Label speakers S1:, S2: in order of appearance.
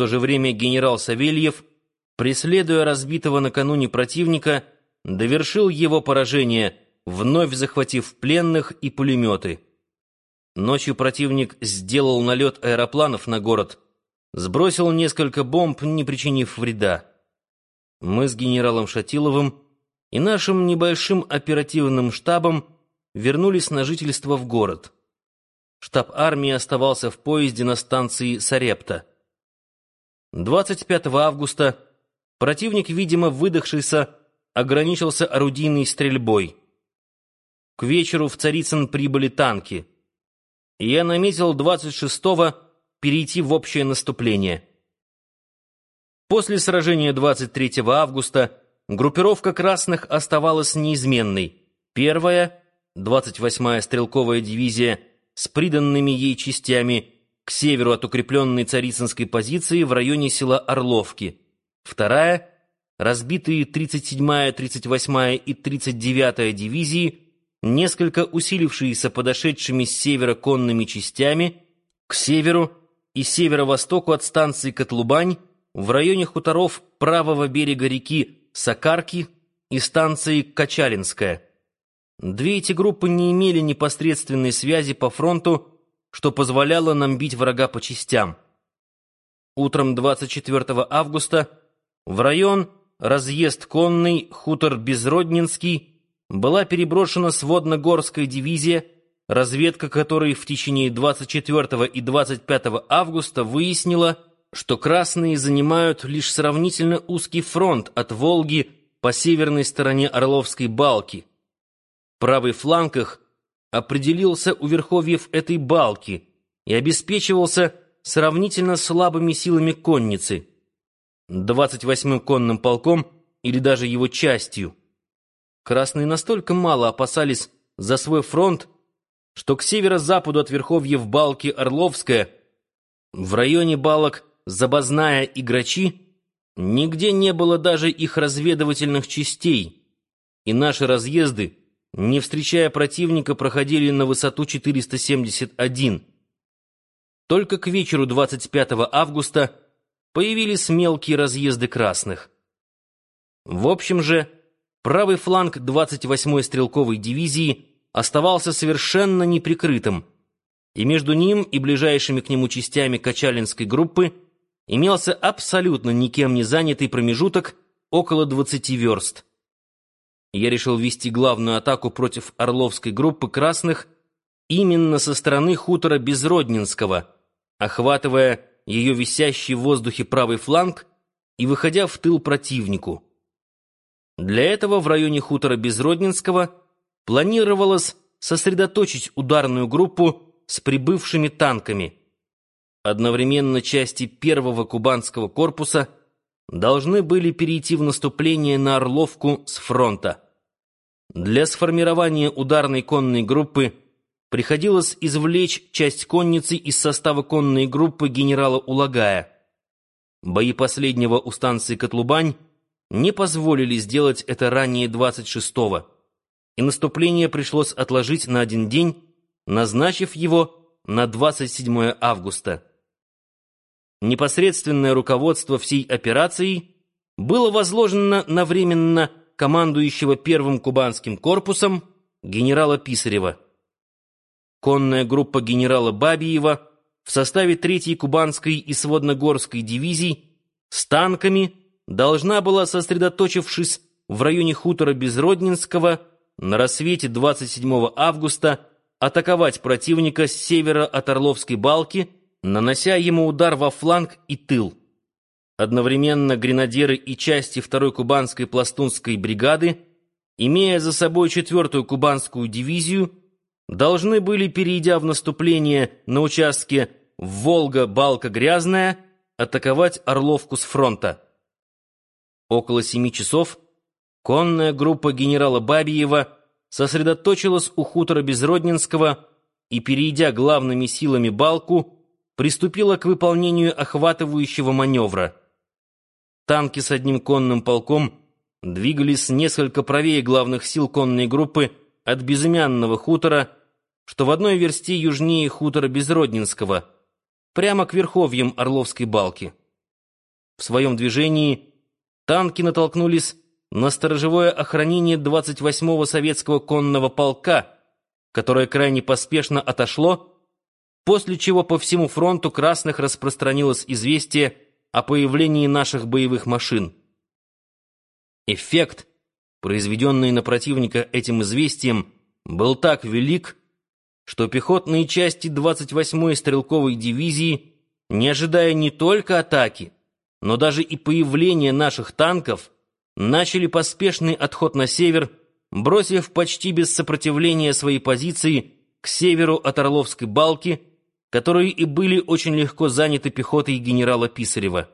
S1: то же время генерал Савельев, преследуя разбитого накануне противника, довершил его поражение, вновь захватив пленных и пулеметы. Ночью противник сделал налет аэропланов на город, сбросил несколько бомб, не причинив вреда. Мы с генералом Шатиловым и нашим небольшим оперативным штабом вернулись на жительство в город. Штаб армии оставался в поезде на станции Сарепта. 25 августа противник, видимо, выдохшийся, ограничился орудийной стрельбой. К вечеру в Царицын прибыли танки. Я наметил 26-го перейти в общее наступление. После сражения 23 августа группировка красных оставалась неизменной. Первая, 28-я стрелковая дивизия с приданными ей частями к северу от укрепленной царицынской позиции в районе села Орловки. Вторая, разбитые 37-я, 38-я и 39-я дивизии, несколько усилившиеся подошедшими с севера конными частями, к северу и северо-востоку от станции Котлубань в районе хуторов правого берега реки Сакарки и станции Качалинская. Две эти группы не имели непосредственной связи по фронту, что позволяло нам бить врага по частям. Утром 24 августа в район разъезд конный хутор Безроднинский была переброшена сводно-горская дивизия, разведка которой в течение 24 и 25 августа выяснила, что красные занимают лишь сравнительно узкий фронт от Волги по северной стороне Орловской балки. Правый фланг их определился у верховьев этой балки и обеспечивался сравнительно слабыми силами конницы, 28-м конным полком или даже его частью. Красные настолько мало опасались за свой фронт, что к северо-западу от верховьев балки Орловская, в районе балок Забозная и Грачи, нигде не было даже их разведывательных частей, и наши разъезды, не встречая противника, проходили на высоту 471. Только к вечеру 25 августа появились мелкие разъезды красных. В общем же, правый фланг 28-й стрелковой дивизии оставался совершенно неприкрытым, и между ним и ближайшими к нему частями Качалинской группы имелся абсолютно никем не занятый промежуток около 20 верст. Я решил вести главную атаку против Орловской группы красных именно со стороны хутора Безроднинского, охватывая ее висящий в воздухе правый фланг и выходя в тыл противнику. Для этого в районе хутора Безроднинского планировалось сосредоточить ударную группу с прибывшими танками. Одновременно части первого кубанского корпуса должны были перейти в наступление на Орловку с фронта. Для сформирования ударной конной группы приходилось извлечь часть конницы из состава конной группы генерала Улагая. Бои последнего у станции Котлубань не позволили сделать это ранее 26-го и наступление пришлось отложить на один день, назначив его на 27 августа. Непосредственное руководство всей операцией было возложено на временно командующего первым кубанским корпусом генерала Писарева. Конная группа генерала Бабиева в составе 3-й кубанской и сводногорской дивизий с танками должна была, сосредоточившись в районе хутора Безроднинского, на рассвете 27 августа атаковать противника с севера от Орловской балки, нанося ему удар во фланг и тыл. Одновременно гренадеры и части второй кубанской пластунской бригады, имея за собой четвертую кубанскую дивизию, должны были, перейдя в наступление на участке Волга-Балка-Грязная, атаковать Орловку с фронта. Около семи часов Конная группа генерала Бабиева сосредоточилась у хутора Безроднинского и, перейдя главными силами балку, приступила к выполнению охватывающего маневра. Танки с одним конным полком двигались несколько правее главных сил конной группы от безымянного хутора, что в одной версте южнее хутора Безроднинского, прямо к верховьям Орловской балки. в своем движении, танки натолкнулись на сторожевое охранение 28-го советского конного полка, которое крайне поспешно отошло, после чего по всему фронту красных распространилось известие о появлении наших боевых машин. Эффект, произведенный на противника этим известием, был так велик, что пехотные части 28-й стрелковой дивизии, не ожидая не только атаки, но даже и появления наших танков, начали поспешный отход на север, бросив почти без сопротивления свои позиции к северу от Орловской балки, которые и были очень легко заняты пехотой генерала Писарева.